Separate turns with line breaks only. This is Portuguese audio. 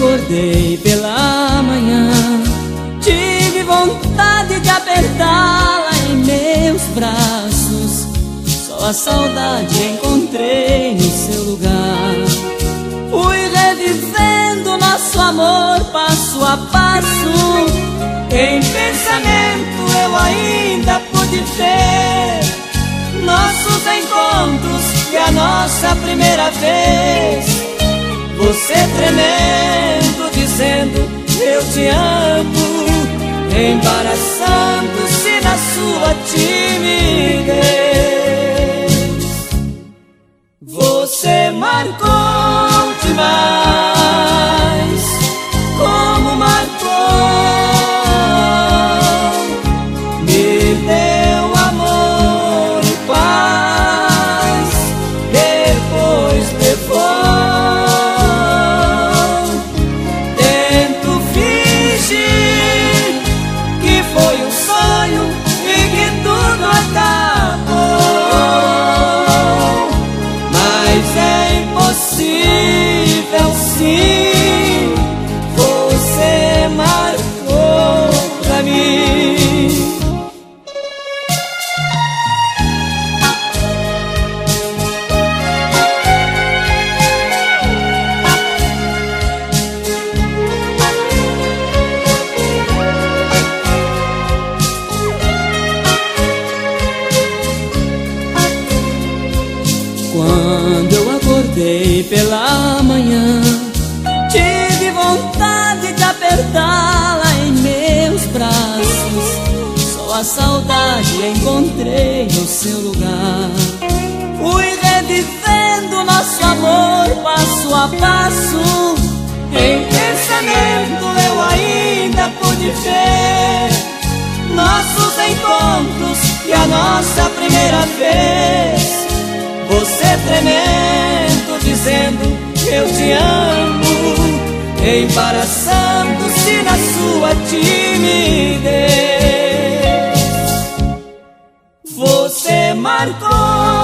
acordei pela manhã, tive vontade de apertá-la em meus braços. Só a saudade encontrei no seu lugar. Fui revivendo nosso amor passo a passo. Em pensamento eu ainda pude ver nossos encontros e a nossa primeira vez. Você tremendo, dizendo eu te amo, embaraçando-se na sua timidez. Você marcou pela manhã, tive vontade de apertá-la em meus braços. Só a saudade encontrei no seu lugar. Fui revivendo nosso amor passo a passo. Em pensamento eu ainda pude ver nossos encontros e a nossa primeira vez. Você tremendo, eu te amo, embaraçando-se na sua timidez. Você marcou